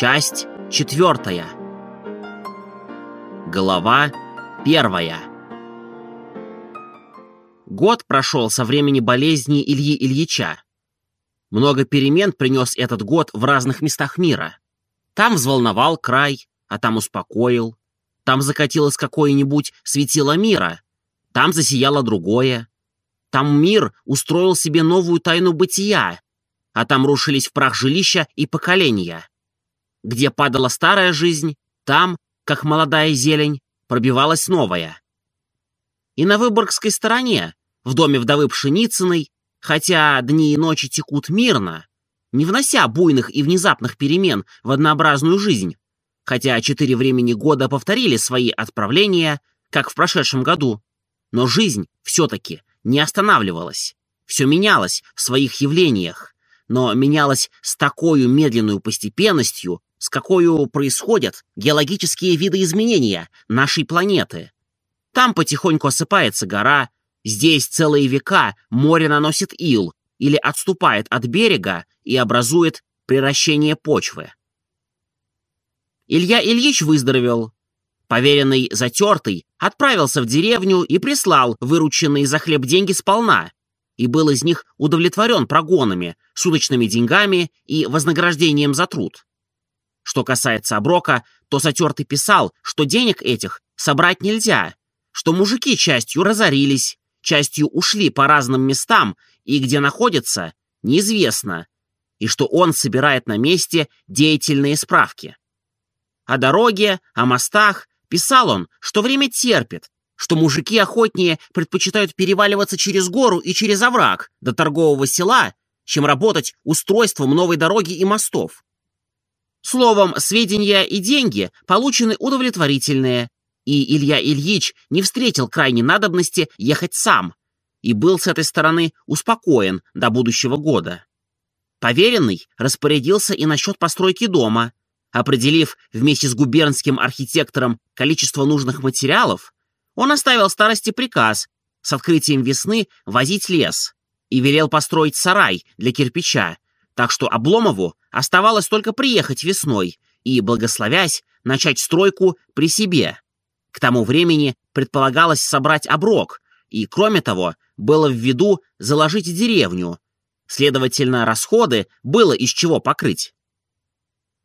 Часть четвертая. Глава первая. Год прошел со времени болезни Ильи Ильича. Много перемен принес этот год в разных местах мира. Там взволновал край, а там успокоил. Там закатилось какое-нибудь светило мира, там засияло другое. Там мир устроил себе новую тайну бытия, а там рушились в прах жилища и поколения. Где падала старая жизнь, там, как молодая зелень, пробивалась новая. И на Выборгской стороне, в доме вдовы Пшеницыной, хотя дни и ночи текут мирно, не внося буйных и внезапных перемен в однообразную жизнь, хотя четыре времени года повторили свои отправления, как в прошедшем году, но жизнь все-таки не останавливалась, все менялось в своих явлениях, но менялось с такой медленной постепенностью, с какой происходят геологические видоизменения нашей планеты. Там потихоньку осыпается гора, здесь целые века море наносит ил или отступает от берега и образует приращение почвы. Илья Ильич выздоровел. Поверенный затертый отправился в деревню и прислал вырученные за хлеб деньги сполна, и был из них удовлетворен прогонами, суточными деньгами и вознаграждением за труд. Что касается оброка, то затертый писал, что денег этих собрать нельзя, что мужики частью разорились, частью ушли по разным местам, и где находятся, неизвестно, и что он собирает на месте деятельные справки. О дороге, о мостах писал он, что время терпит, что мужики охотнее предпочитают переваливаться через гору и через овраг до торгового села, чем работать устройством новой дороги и мостов. Словом, сведения и деньги получены удовлетворительные, и Илья Ильич не встретил крайней надобности ехать сам и был с этой стороны успокоен до будущего года. Поверенный распорядился и насчет постройки дома, определив вместе с губернским архитектором количество нужных материалов, он оставил старости приказ с открытием весны возить лес и велел построить сарай для кирпича, так что Обломову оставалось только приехать весной и, благословясь, начать стройку при себе. К тому времени предполагалось собрать оброк, и, кроме того, было в виду заложить деревню. Следовательно, расходы было из чего покрыть.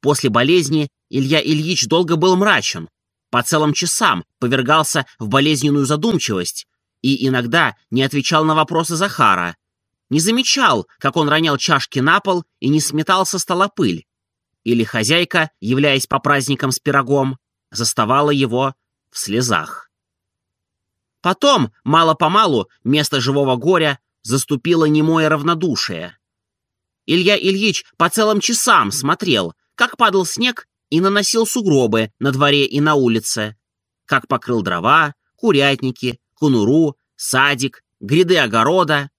После болезни Илья Ильич долго был мрачен, по целым часам повергался в болезненную задумчивость и иногда не отвечал на вопросы Захара, не замечал, как он ронял чашки на пол и не сметал со стола пыль. Или хозяйка, являясь по праздникам с пирогом, заставала его в слезах. Потом, мало-помалу, место живого горя заступило немое равнодушие. Илья Ильич по целым часам смотрел, как падал снег и наносил сугробы на дворе и на улице, как покрыл дрова, курятники, кунуру, садик, гряды огорода,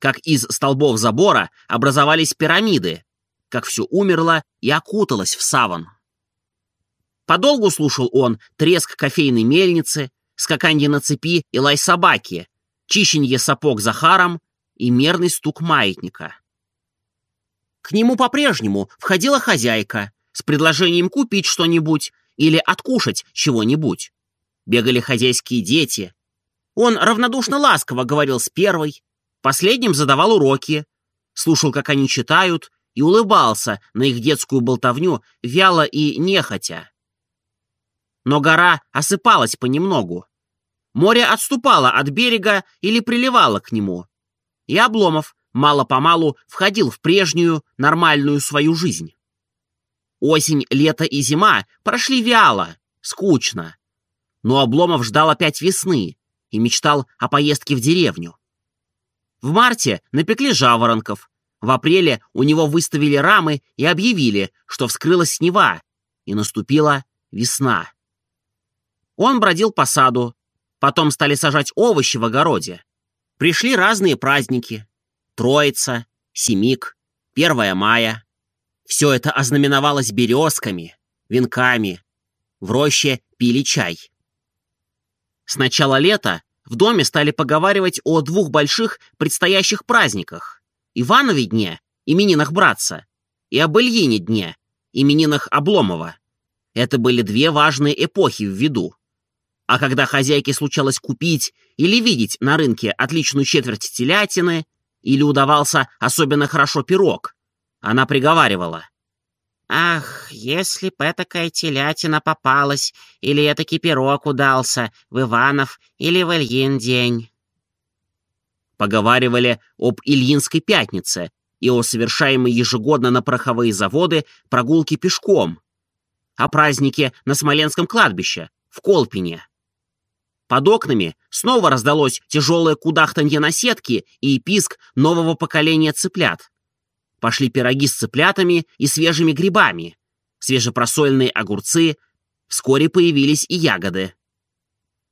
как из столбов забора образовались пирамиды, как все умерло и окуталось в саван. Подолгу слушал он треск кофейной мельницы, скаканье на цепи и лай собаки, чищенье сапог Захаром и мерный стук маятника. К нему по-прежнему входила хозяйка с предложением купить что-нибудь или откушать чего-нибудь. Бегали хозяйские дети. Он равнодушно ласково говорил с первой, последним задавал уроки, слушал, как они читают, и улыбался на их детскую болтовню вяло и нехотя. Но гора осыпалась понемногу. Море отступало от берега или приливало к нему. И Обломов мало-помалу входил в прежнюю, нормальную свою жизнь. Осень, лето и зима прошли вяло, скучно. Но Обломов ждал опять весны и мечтал о поездке в деревню. В марте напекли жаворонков, в апреле у него выставили рамы и объявили, что вскрылась снева, и наступила весна. Он бродил по саду, потом стали сажать овощи в огороде. Пришли разные праздники. Троица, Семик, 1 мая. Все это ознаменовалось березками, венками. В роще пили чай. С начала лета в доме стали поговаривать о двух больших предстоящих праздниках. Иванове дне, именинах братца, и об Ильине дне, именинах Обломова. Это были две важные эпохи в виду. А когда хозяйке случалось купить или видеть на рынке отличную четверть телятины, или удавался особенно хорошо пирог, она приговаривала. «Ах, если б этакая телятина попалась, или этакий пирог удался в Иванов или в Ильин день!» Поговаривали об Ильинской пятнице и о совершаемой ежегодно на пороховые заводы прогулке пешком, о празднике на Смоленском кладбище, в Колпине. Под окнами снова раздалось тяжелое кудахтанье на сетке и писк нового поколения цыплят. Пошли пироги с цыплятами и свежими грибами, свежепросольные огурцы, вскоре появились и ягоды.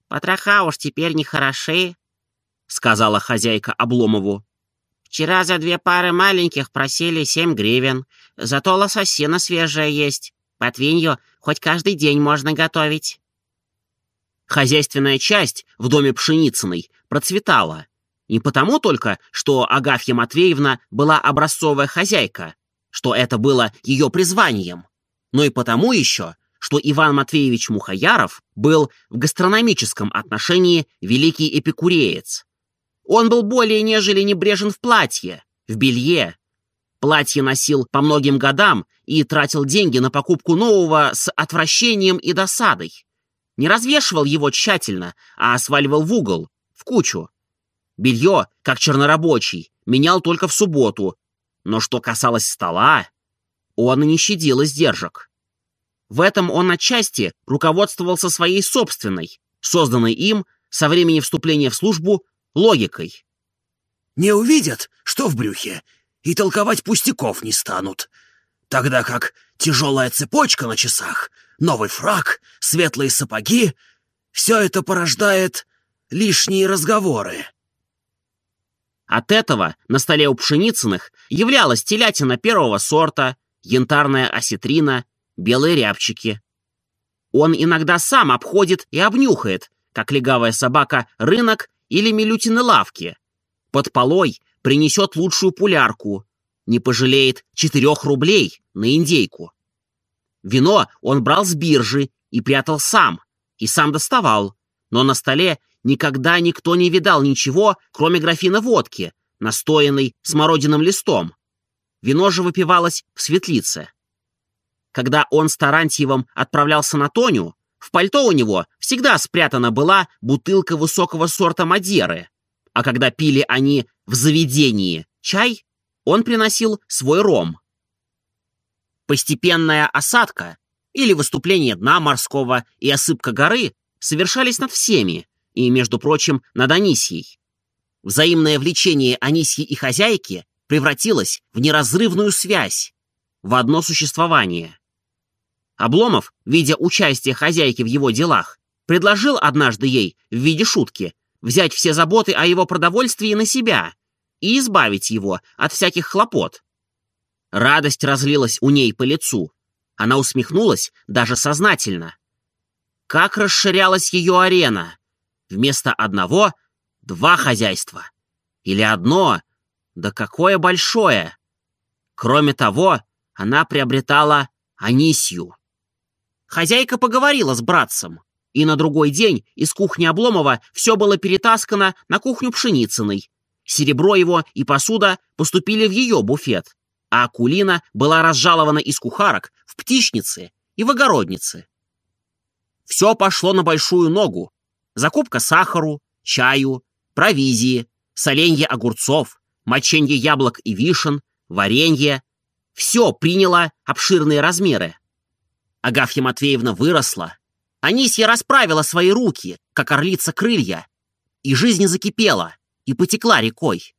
«Потроха уж теперь не хороши», — сказала хозяйка Обломову. «Вчера за две пары маленьких просили семь гривен, зато лососина свежая есть, потвинью хоть каждый день можно готовить». Хозяйственная часть в доме Пшеницыной процветала, не потому только, что Агафья Матвеевна была образцовая хозяйка, что это было ее призванием, но и потому еще, что Иван Матвеевич Мухаяров был в гастрономическом отношении великий эпикуреец. Он был более нежели небрежен в платье, в белье. Платье носил по многим годам и тратил деньги на покупку нового с отвращением и досадой. Не развешивал его тщательно, а сваливал в угол, в кучу. Белье, как чернорабочий, менял только в субботу. Но что касалось стола, он не щадил издержек. В этом он отчасти руководствовался своей собственной, созданной им со времени вступления в службу, логикой. «Не увидят, что в брюхе, и толковать пустяков не станут, тогда как тяжелая цепочка на часах, новый фраг, светлые сапоги — все это порождает лишние разговоры». От этого на столе у Пшеницыных являлась телятина первого сорта, янтарная осетрина, белые рябчики. Он иногда сам обходит и обнюхает, как легавая собака, рынок или милютины лавки. Под полой принесет лучшую пулярку, не пожалеет четырех рублей на индейку. Вино он брал с биржи и прятал сам, и сам доставал, но на столе никогда никто не видал ничего, кроме графина водки, настоянной смородиным листом. Вино же выпивалось в светлице. Когда он с Тарантьевым отправлялся на Тоню, в пальто у него всегда спрятана была бутылка высокого сорта Мадеры, а когда пили они в заведении чай, он приносил свой ром. Постепенная осадка или выступление дна морского и осыпка горы совершались над всеми, и, между прочим, над Анисьей. Взаимное влечение Анисьи и хозяйки превратилось в неразрывную связь, в одно существование. Обломов, видя участие хозяйки в его делах, предложил однажды ей, в виде шутки, взять все заботы о его продовольствии на себя и избавить его от всяких хлопот. Радость разлилась у ней по лицу. Она усмехнулась даже сознательно. Как расширялась ее арена! Вместо одного — два хозяйства. Или одно, да какое большое! Кроме того, она приобретала Анисью. Хозяйка поговорила с братцем, и на другой день из кухни Обломова все было перетаскано на кухню Пшеницыной. Серебро его и посуда поступили в ее буфет, а Акулина была разжалована из кухарок в птичнице и в огороднице. Все пошло на большую ногу, закупка сахару, чаю, провизии, соленье огурцов, моченье яблок и вишен, варенье. Все приняло обширные размеры. Агафья Матвеевна выросла. Анисья расправила свои руки, как орлица крылья, и жизнь закипела, и потекла рекой.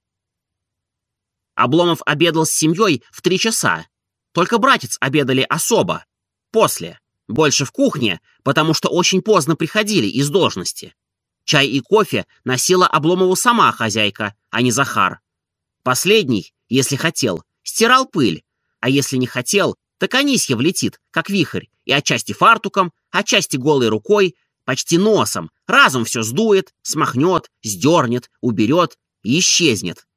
Обломов обедал с семьей в три часа. Только братец обедали особо, после. Больше в кухне, потому что очень поздно приходили из должности. Чай и кофе носила Обломову сама хозяйка, а не Захар. Последний, если хотел, стирал пыль, а если не хотел, так Анисья влетит, как вихрь, и отчасти фартуком, отчасти голой рукой, почти носом, разом все сдует, смахнет, сдернет, уберет и исчезнет.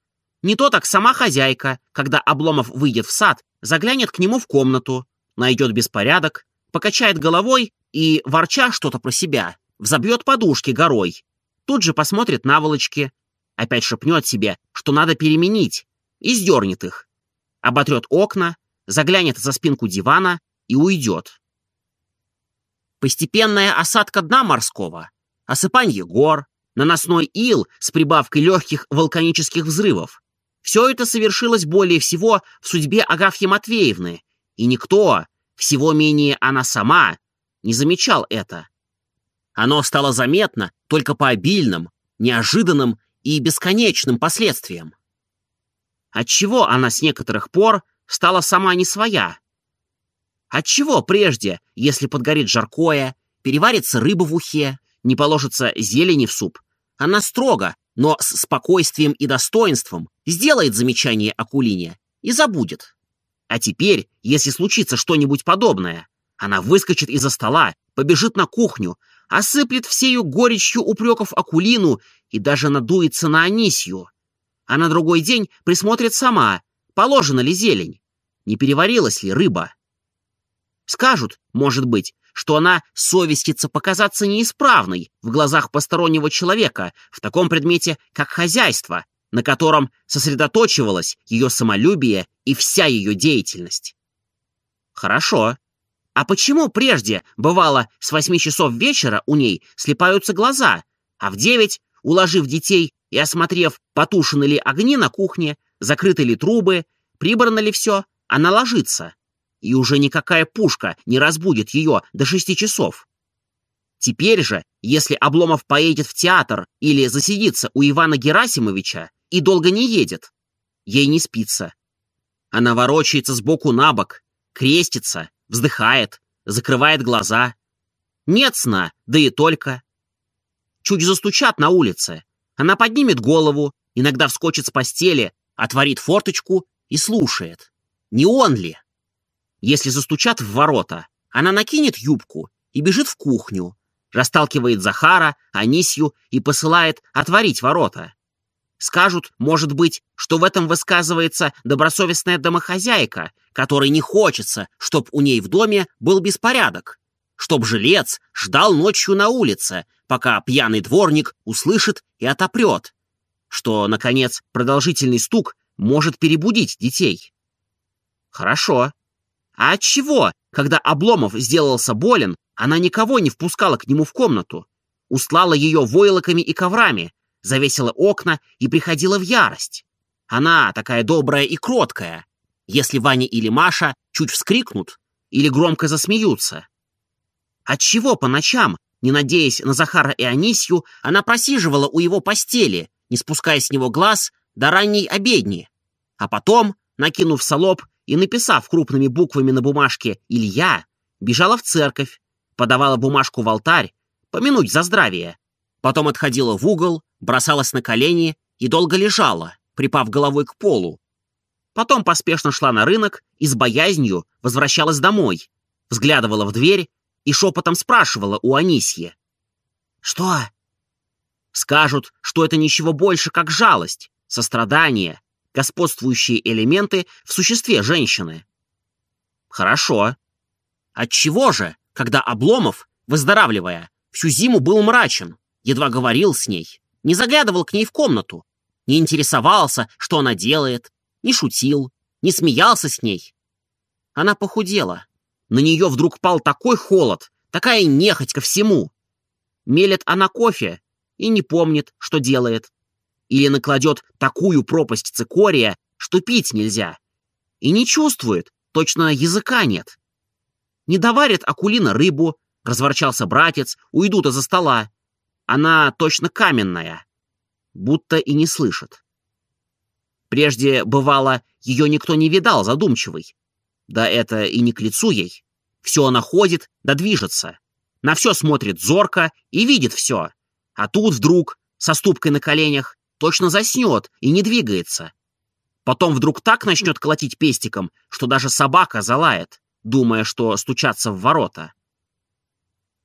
Не то так сама хозяйка, когда Обломов выйдет в сад, заглянет к нему в комнату, найдет беспорядок, покачает головой и, ворча что-то про себя, взобьет подушки горой. Тут же посмотрит наволочки, опять шепнет себе, что надо переменить, и сдернет их. Оботрет окна, заглянет за спинку дивана и уйдет. Постепенная осадка дна морского, осыпание гор, наносной ил с прибавкой легких вулканических взрывов. Все это совершилось более всего в судьбе Агафьи Матвеевны, и никто, всего менее она сама, не замечал это. Оно стало заметно только по обильным, неожиданным и бесконечным последствиям. Отчего она с некоторых пор стала сама не своя, Отчего прежде, если подгорит жаркое, переварится рыба в ухе, не положится зелени в суп, она строго, но с спокойствием и достоинством сделает замечание Акулине и забудет. А теперь, если случится что-нибудь подобное, она выскочит из-за стола, побежит на кухню, осыплет всею горечью упреков Акулину и даже надуется на Анисью. А на другой день присмотрит сама, положена ли зелень, не переварилась ли рыба. Скажут, может быть, что она совестится показаться неисправной в глазах постороннего человека в таком предмете, как хозяйство, на котором сосредоточивалось ее самолюбие и вся ее деятельность. Хорошо. А почему прежде, бывало, с восьми часов вечера у ней слепаются глаза, а в девять, уложив детей и осмотрев, потушены ли огни на кухне, закрыты ли трубы, прибрано ли все, она ложится? и уже никакая пушка не разбудит ее до шести часов. Теперь же, если Обломов поедет в театр или засидится у Ивана Герасимовича и долго не едет, ей не спится. Она ворочается сбоку на бок, крестится, вздыхает, закрывает глаза. Нет сна, да и только. Чуть застучат на улице. Она поднимет голову, иногда вскочит с постели, отворит форточку и слушает. Не он ли? Если застучат в ворота, она накинет юбку и бежит в кухню, расталкивает Захара, Анисью и посылает отворить ворота. Скажут, может быть, что в этом высказывается добросовестная домохозяйка, которой не хочется, чтоб у ней в доме был беспорядок, чтоб жилец ждал ночью на улице, пока пьяный дворник услышит и отопрет, что, наконец, продолжительный стук может перебудить детей. Хорошо. А от чего, когда Обломов сделался болен, она никого не впускала к нему в комнату? Услала ее войлоками и коврами, завесила окна и приходила в ярость. Она такая добрая и кроткая. Если Ваня или Маша чуть вскрикнут или громко засмеются. Отчего по ночам, не надеясь на Захара и Анисью, она просиживала у его постели, не спуская с него глаз до ранней обедни, а потом, накинув солоб, и, написав крупными буквами на бумажке «Илья», бежала в церковь, подавала бумажку в алтарь, помянуть за здравие. Потом отходила в угол, бросалась на колени и долго лежала, припав головой к полу. Потом поспешно шла на рынок и с боязнью возвращалась домой, взглядывала в дверь и шепотом спрашивала у Анисьи. «Что?» Скажут, что это ничего больше, как жалость, сострадание, господствующие элементы в существе женщины. Хорошо. Отчего же, когда Обломов, выздоравливая, всю зиму был мрачен, едва говорил с ней, не заглядывал к ней в комнату, не интересовался, что она делает, не шутил, не смеялся с ней? Она похудела. На нее вдруг пал такой холод, такая нехоть ко всему. Мелет она кофе и не помнит, что делает или накладет такую пропасть цикория, что пить нельзя. И не чувствует, точно языка нет. Не доварит Акулина рыбу, разворчался братец, уйдут из-за стола. Она точно каменная, будто и не слышит. Прежде, бывало, ее никто не видал задумчивой. Да это и не к лицу ей. Все она ходит, да движется. На все смотрит зорко и видит все. А тут вдруг, со ступкой на коленях, точно заснет и не двигается. Потом вдруг так начнет колотить пестиком, что даже собака залает, думая, что стучаться в ворота.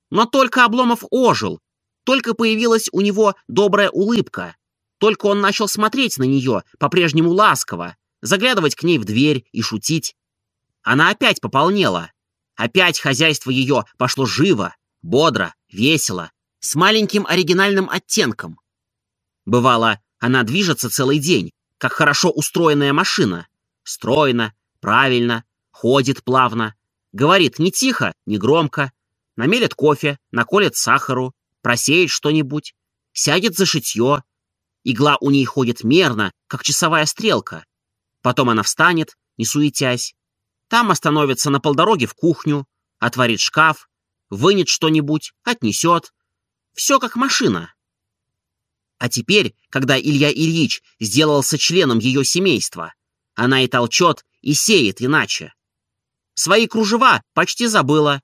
Но только Обломов ожил, только появилась у него добрая улыбка, только он начал смотреть на нее по-прежнему ласково, заглядывать к ней в дверь и шутить. Она опять пополнела, Опять хозяйство ее пошло живо, бодро, весело, с маленьким оригинальным оттенком. Бывало, она движется целый день, как хорошо устроенная машина. Стройно, правильно, ходит плавно, говорит не тихо, не громко, намелет кофе, наколет сахару, просеет что-нибудь, сядет за шитье. Игла у ней ходит мерно, как часовая стрелка. Потом она встанет, не суетясь. Там остановится на полдороге в кухню, отворит шкаф, вынет что-нибудь, отнесет. Все как машина. А теперь, когда Илья Ильич сделался членом ее семейства, она и толчет, и сеет иначе. Свои кружева почти забыла.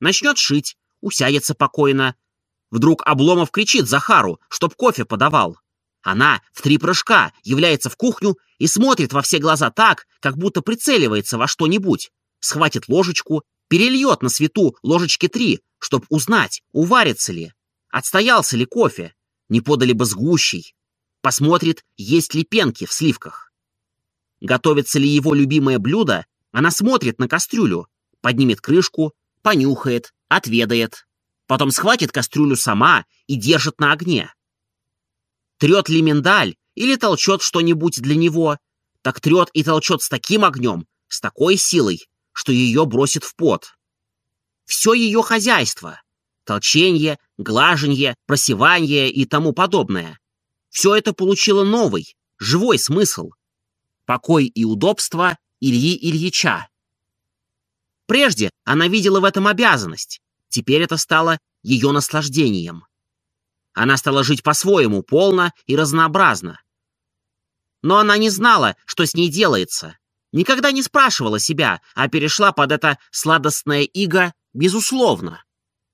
Начнет шить, усядется покойно. Вдруг Обломов кричит Захару, чтоб кофе подавал. Она в три прыжка является в кухню и смотрит во все глаза так, как будто прицеливается во что-нибудь. Схватит ложечку, перельет на свету ложечки три, чтоб узнать, уварится ли, отстоялся ли кофе, не подали бы сгущей. Посмотрит, есть ли пенки в сливках. Готовится ли его любимое блюдо, она смотрит на кастрюлю, поднимет крышку, понюхает, отведает. Потом схватит кастрюлю сама и держит на огне. Трет ли миндаль или толчет что-нибудь для него, так трет и толчет с таким огнем, с такой силой, что ее бросит в пот. Все ее хозяйство — толченье, глаженье, просевание и тому подобное — все это получило новый, живой смысл. Покой и удобство Ильи Ильича. Прежде она видела в этом обязанность, теперь это стало ее наслаждением. Она стала жить по-своему, полно и разнообразно. Но она не знала, что с ней делается, никогда не спрашивала себя, а перешла под это сладостное иго безусловно,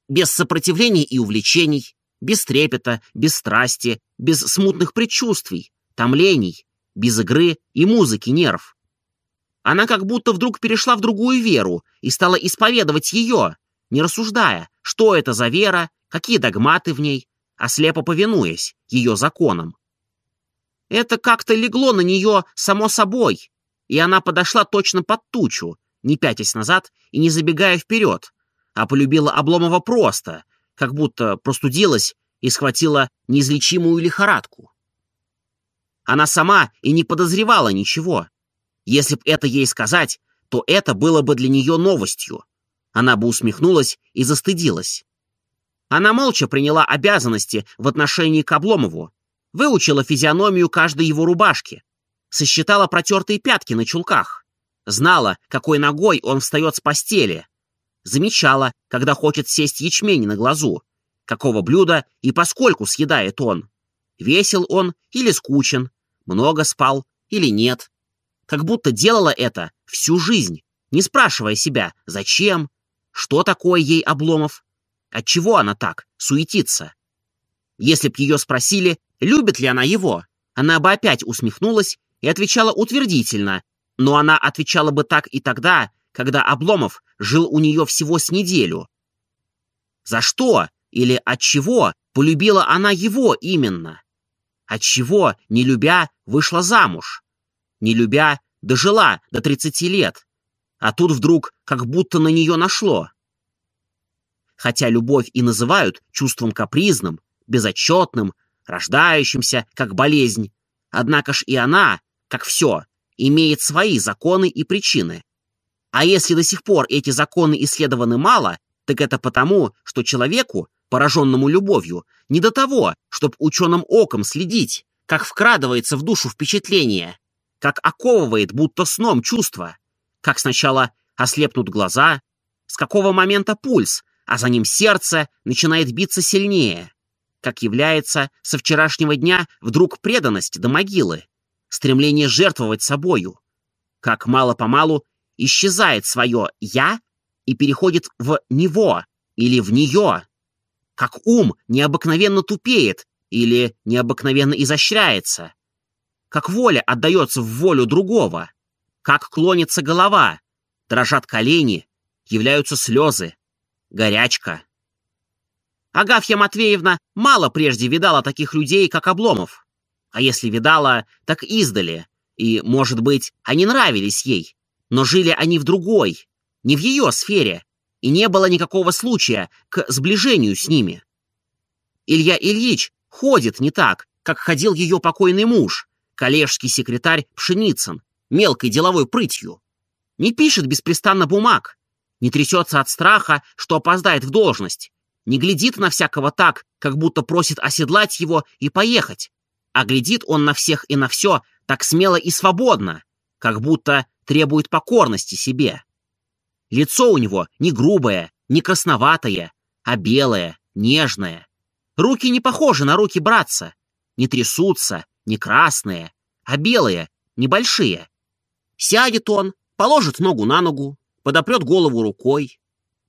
без сопротивлений и увлечений, без трепета, без страсти, без смутных предчувствий, томлений, без игры и музыки нерв. Она как будто вдруг перешла в другую веру и стала исповедовать ее, не рассуждая, что это за вера, какие догматы в ней, а слепо повинуясь ее законам. Это как-то легло на нее само собой, и она подошла точно под тучу, не пятясь назад и не забегая вперед, а полюбила Обломова просто, как будто простудилась и схватила неизлечимую лихорадку. Она сама и не подозревала ничего, если б это ей сказать, то это было бы для нее новостью. Она бы усмехнулась и застыдилась. Она молча приняла обязанности в отношении к Обломову, выучила физиономию каждой его рубашки, сосчитала протертые пятки на чулках, знала, какой ногой он встает с постели, замечала, когда хочет сесть ячмень на глазу, какого блюда и поскольку съедает он. Весел он или скучен, много спал или нет как будто делала это всю жизнь, не спрашивая себя, зачем, что такое ей Обломов, отчего она так суетится. Если б ее спросили, любит ли она его, она бы опять усмехнулась и отвечала утвердительно, но она отвечала бы так и тогда, когда Обломов жил у нее всего с неделю. За что или от чего полюбила она его именно? От чего, не любя, вышла замуж? не любя, дожила до 30 лет, а тут вдруг как будто на нее нашло. Хотя любовь и называют чувством капризным, безотчетным, рождающимся, как болезнь, однако ж и она, как все, имеет свои законы и причины. А если до сих пор эти законы исследованы мало, так это потому, что человеку, пораженному любовью, не до того, чтобы ученым оком следить, как вкрадывается в душу впечатление, как оковывает будто сном чувство, как сначала ослепнут глаза, с какого момента пульс, а за ним сердце начинает биться сильнее, как является со вчерашнего дня вдруг преданность до могилы, стремление жертвовать собою, как мало-помалу исчезает свое «я» и переходит в «него» или в «нее», как ум необыкновенно тупеет или необыкновенно изощряется, как воля отдается в волю другого, как клонится голова, дрожат колени, являются слезы, горячка. Агафья Матвеевна мало прежде видала таких людей, как Обломов. А если видала, так издали, и, может быть, они нравились ей, но жили они в другой, не в ее сфере, и не было никакого случая к сближению с ними. Илья Ильич ходит не так, как ходил ее покойный муж, коллежский секретарь Пшеницын, мелкой деловой прытью. Не пишет беспрестанно бумаг, не трясется от страха, что опоздает в должность, не глядит на всякого так, как будто просит оседлать его и поехать, а глядит он на всех и на все так смело и свободно, как будто требует покорности себе. Лицо у него не грубое, не красноватое, а белое, нежное. Руки не похожи на руки братца, не трясутся, не красные, а белые, небольшие. Сядет он, положит ногу на ногу, подопрет голову рукой.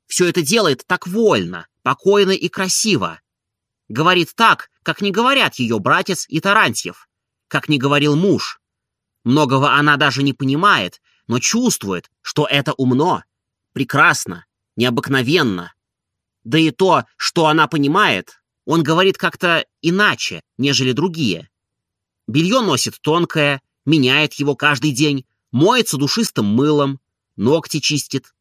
Все это делает так вольно, покойно и красиво. Говорит так, как не говорят ее братец и Тарантьев, как не говорил муж. Многого она даже не понимает, но чувствует, что это умно, прекрасно, необыкновенно. Да и то, что она понимает, он говорит как-то иначе, нежели другие. Белье носит тонкое, меняет его каждый день, моется душистым мылом, ногти чистит.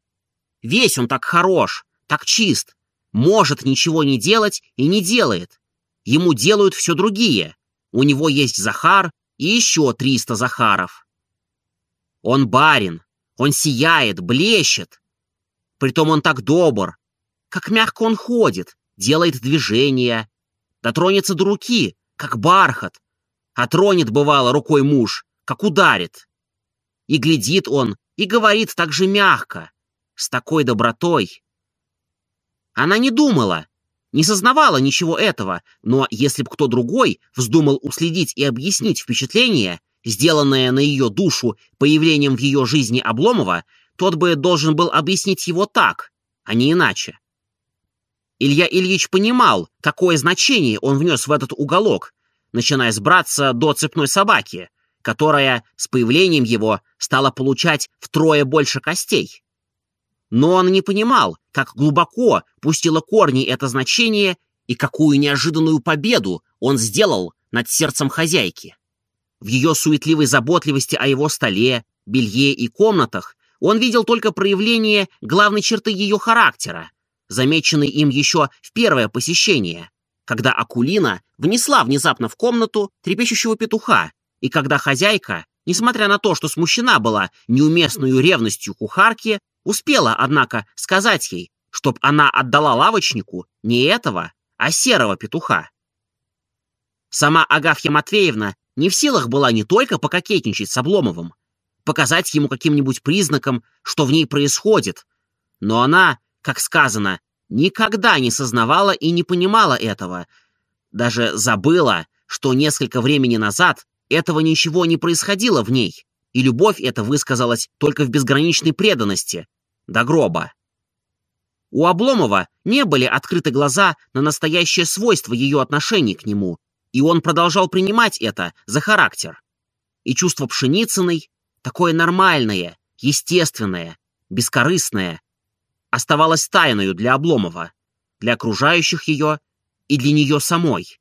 Весь он так хорош, так чист, может ничего не делать и не делает. Ему делают все другие. У него есть Захар и еще триста Захаров. Он барин, он сияет, блещет. Притом он так добр. Как мягко он ходит, делает движения. Дотронется до руки, как бархат. А тронет, бывало, рукой муж, как ударит. И глядит он, и говорит так же мягко, с такой добротой. Она не думала, не сознавала ничего этого, но если б кто другой вздумал уследить и объяснить впечатление, сделанное на ее душу появлением в ее жизни Обломова, тот бы должен был объяснить его так, а не иначе. Илья Ильич понимал, какое значение он внес в этот уголок, начиная с братца до цепной собаки, которая с появлением его стала получать втрое больше костей. Но он не понимал, как глубоко пустило корни это значение и какую неожиданную победу он сделал над сердцем хозяйки. В ее суетливой заботливости о его столе, белье и комнатах он видел только проявление главной черты ее характера, замеченной им еще в первое посещение, когда Акулина внесла внезапно в комнату трепещущего петуха, и когда хозяйка, несмотря на то, что смущена была неуместную ревностью кухарки, успела, однако, сказать ей, чтоб она отдала лавочнику не этого, а серого петуха. Сама Агафья Матвеевна не в силах была не только пококетничать с Обломовым, показать ему каким-нибудь признаком, что в ней происходит. Но она, как сказано, никогда не сознавала и не понимала этого. Даже забыла, что несколько времени назад этого ничего не происходило в ней, и любовь эта высказалась только в безграничной преданности, до гроба. У Обломова не были открыты глаза на настоящее свойство ее отношений к нему, и он продолжал принимать это за характер. И чувство Пшеницыной, такое нормальное, естественное, бескорыстное, оставалось тайною для Обломова, для окружающих ее и для нее самой.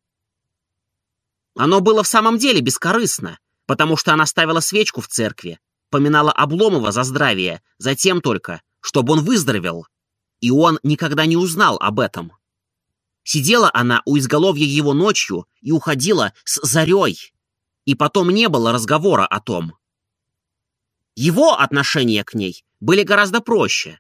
Оно было в самом деле бескорыстно, потому что она ставила свечку в церкви, поминала Обломова за здравие, затем только, чтобы он выздоровел. И он никогда не узнал об этом. Сидела она у изголовья его ночью и уходила с зарей. И потом не было разговора о том. Его отношения к ней были гораздо проще.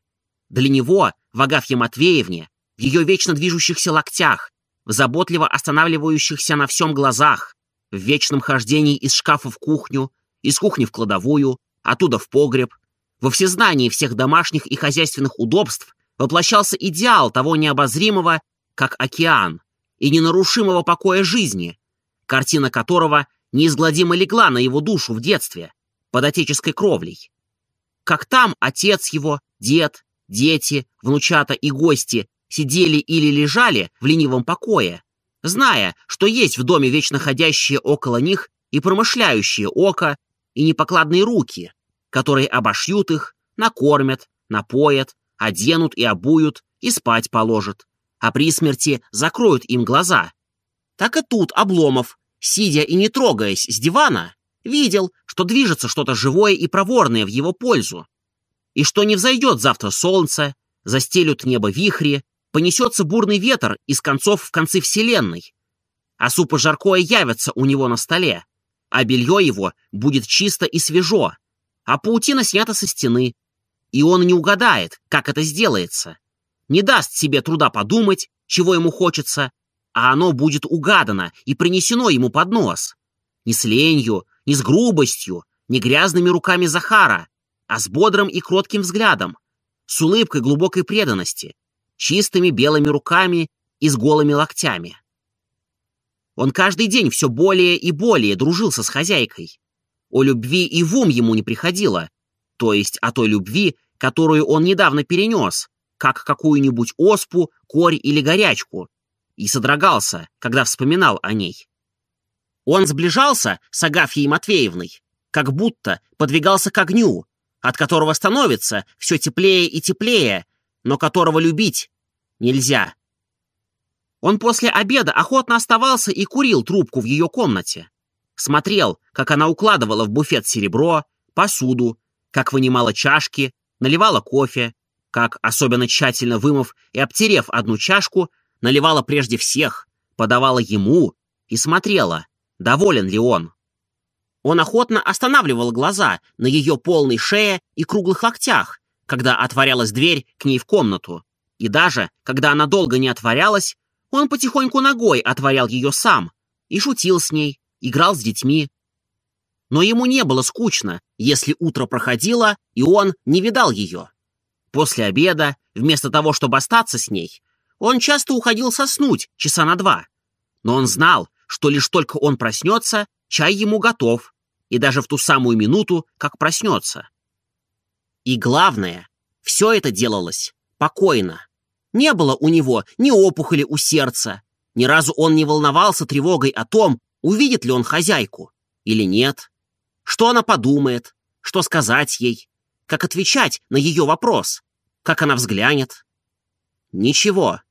Для него, в Агафье Матвеевне, в ее вечно движущихся локтях, в заботливо останавливающихся на всем глазах, в вечном хождении из шкафа в кухню, из кухни в кладовую, оттуда в погреб, во всезнании всех домашних и хозяйственных удобств воплощался идеал того необозримого, как океан, и ненарушимого покоя жизни, картина которого неизгладимо легла на его душу в детстве, под отеческой кровлей. Как там отец его, дед, дети, внучата и гости сидели или лежали в ленивом покое, зная, что есть в доме вечно ходящие около них и промышляющие око, и непокладные руки, которые обошьют их, накормят, напоят, оденут и обуют, и спать положат, а при смерти закроют им глаза. Так и тут Обломов, сидя и не трогаясь с дивана, видел, что движется что-то живое и проворное в его пользу, и что не взойдет завтра солнце, застелют небо вихри, понесется бурный ветер из концов в концы вселенной, а суп и жаркое явятся у него на столе, а белье его будет чисто и свежо, а паутина снята со стены, и он не угадает, как это сделается, не даст себе труда подумать, чего ему хочется, а оно будет угадано и принесено ему под нос. Не с ленью, не с грубостью, не грязными руками Захара, а с бодрым и кротким взглядом, с улыбкой глубокой преданности, чистыми белыми руками и с голыми локтями. Он каждый день все более и более дружился с хозяйкой. О любви и в ум ему не приходило, то есть о той любви, которую он недавно перенес, как какую-нибудь оспу, корь или горячку, и содрогался, когда вспоминал о ней. Он сближался с Агафьей Матвеевной, как будто подвигался к огню, от которого становится все теплее и теплее, но которого любить нельзя. Он после обеда охотно оставался и курил трубку в ее комнате. Смотрел, как она укладывала в буфет серебро, посуду, как вынимала чашки, наливала кофе, как, особенно тщательно вымыв и обтерев одну чашку, наливала прежде всех, подавала ему и смотрела, доволен ли он. Он охотно останавливал глаза на ее полной шее и круглых локтях, когда отворялась дверь к ней в комнату. И даже, когда она долго не отворялась, он потихоньку ногой отворял ее сам и шутил с ней, играл с детьми. Но ему не было скучно, если утро проходило, и он не видал ее. После обеда, вместо того, чтобы остаться с ней, он часто уходил соснуть часа на два. Но он знал, что лишь только он проснется, чай ему готов, и даже в ту самую минуту, как проснется. И главное, все это делалось покойно. Не было у него ни опухоли у сердца, ни разу он не волновался тревогой о том, увидит ли он хозяйку или нет, что она подумает, что сказать ей, как отвечать на ее вопрос, как она взглянет. Ничего,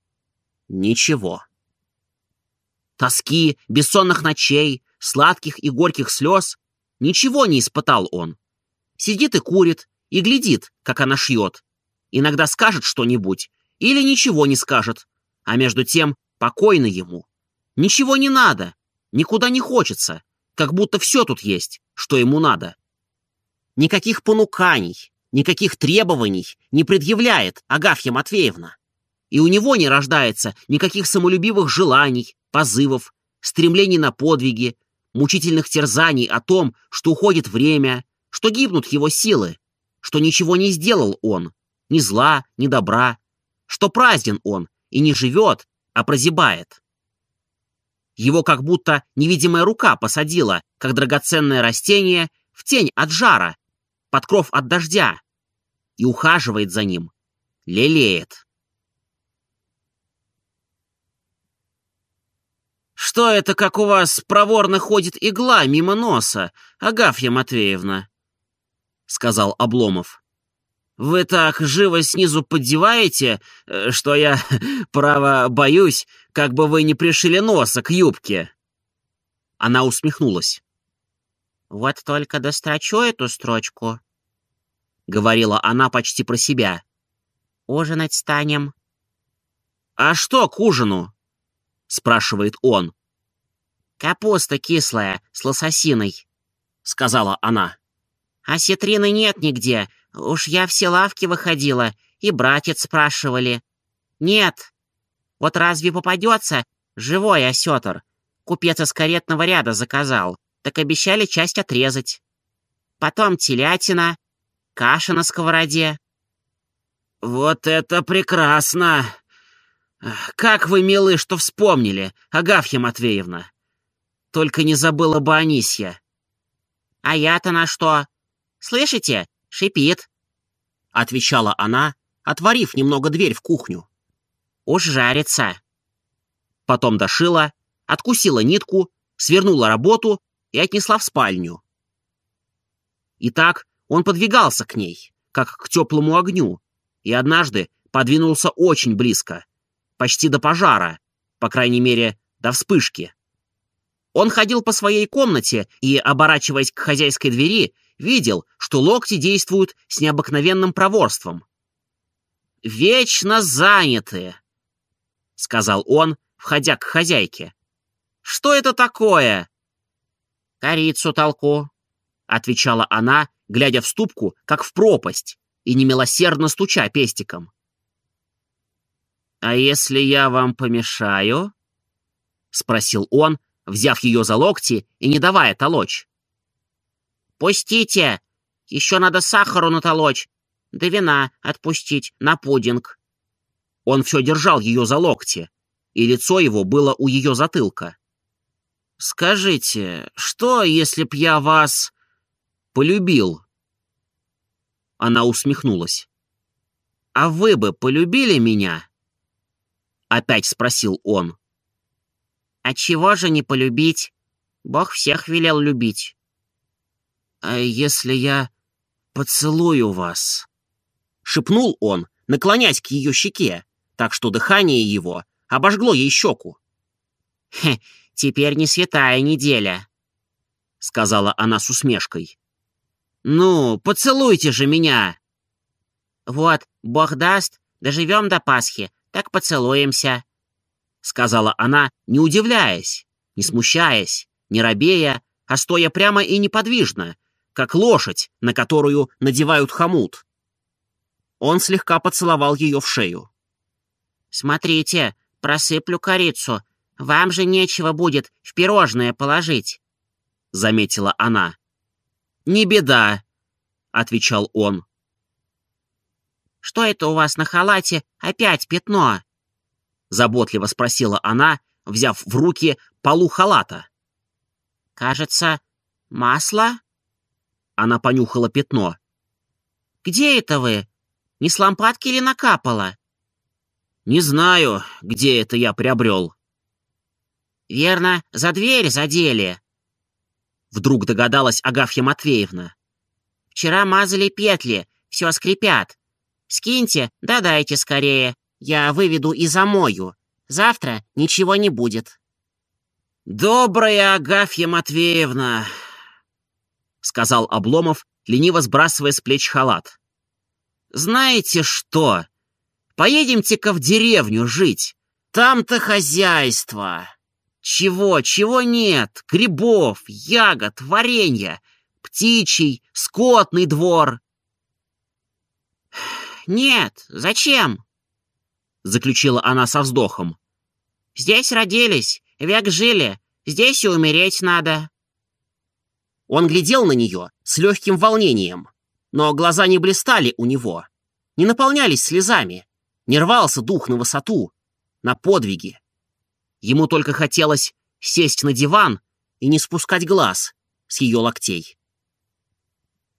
ничего. Тоски, бессонных ночей, сладких и горьких слез Ничего не испытал он. Сидит и курит, и глядит, как она шьет. Иногда скажет что-нибудь, или ничего не скажет, а между тем покойно ему. Ничего не надо, никуда не хочется, как будто все тут есть, что ему надо. Никаких понуканий, никаких требований не предъявляет Агафья Матвеевна. И у него не рождается никаких самолюбивых желаний, позывов, стремлений на подвиги, мучительных терзаний о том, что уходит время, что гибнут его силы, что ничего не сделал он, ни зла, ни добра, что празден он и не живет, а прозябает. Его как будто невидимая рука посадила, как драгоценное растение, в тень от жара, под кров от дождя, и ухаживает за ним, лелеет. «Что это, как у вас проворно ходит игла мимо носа, Агафья Матвеевна?» — сказал Обломов. «Вы так живо снизу поддеваете, э, что я, право, боюсь, как бы вы не пришили носа к юбке». Она усмехнулась. «Вот только дострочу эту строчку», — говорила она почти про себя. «Ужинать станем». «А что к ужину?» — спрашивает он. «Капуста кислая, с лососиной», — сказала она. «А ситрины нет нигде. Уж я все лавки выходила, и братец спрашивали. Нет. Вот разве попадется живой осетр? Купец из каретного ряда заказал, так обещали часть отрезать. Потом телятина, каша на сковороде». «Вот это прекрасно!» «Как вы милы, что вспомнили, Агафья Матвеевна! Только не забыла бы Анисья!» «А я-то на что? Слышите? Шипит!» Отвечала она, отворив немного дверь в кухню. «Уж жарится!» Потом дошила, откусила нитку, свернула работу и отнесла в спальню. И так он подвигался к ней, как к теплому огню, и однажды подвинулся очень близко — почти до пожара, по крайней мере, до вспышки. Он ходил по своей комнате и, оборачиваясь к хозяйской двери, видел, что локти действуют с необыкновенным проворством. вечно заняты», — сказал он, входя к хозяйке. «Что это такое?» «Корицу толку», — отвечала она, глядя в ступку, как в пропасть, и немилосердно стуча пестиком. «А если я вам помешаю?» — спросил он, взяв ее за локти и не давая толочь. «Пустите! Еще надо сахару натолочь, да вина отпустить на пудинг». Он все держал ее за локти, и лицо его было у ее затылка. «Скажите, что, если б я вас полюбил?» Она усмехнулась. «А вы бы полюбили меня?» Опять спросил он. «А чего же не полюбить? Бог всех велел любить». «А если я поцелую вас?» Шепнул он, наклонясь к ее щеке, так что дыхание его обожгло ей щеку. «Хе, теперь не святая неделя», — сказала она с усмешкой. «Ну, поцелуйте же меня!» «Вот, Бог даст, доживем до Пасхи, так поцелуемся», — сказала она, не удивляясь, не смущаясь, не робея, а стоя прямо и неподвижно, как лошадь, на которую надевают хомут. Он слегка поцеловал ее в шею. «Смотрите, просыплю корицу. Вам же нечего будет в пирожное положить», — заметила она. «Не беда», — отвечал он. «Что это у вас на халате опять пятно?» — заботливо спросила она, взяв в руки полу халата. «Кажется, масло?» Она понюхала пятно. «Где это вы? Не с лампадки ли накапало?» «Не знаю, где это я приобрел». «Верно, за дверь задели», Вдруг догадалась Агафья Матвеевна. «Вчера мазали петли, все скрипят. Скиньте, да дайте скорее. Я выведу и замою. Завтра ничего не будет». «Добрая Агафья Матвеевна!» — сказал Обломов, лениво сбрасывая с плеч халат. «Знаете что? Поедемте-ка в деревню жить. Там-то хозяйство!» Чего, чего нет? Грибов, ягод, варенья, птичий, скотный двор. Нет, зачем? Заключила она со вздохом. Здесь родились, век жили, здесь и умереть надо. Он глядел на нее с легким волнением, но глаза не блистали у него, не наполнялись слезами, не рвался дух на высоту, на подвиги. Ему только хотелось сесть на диван и не спускать глаз с ее локтей.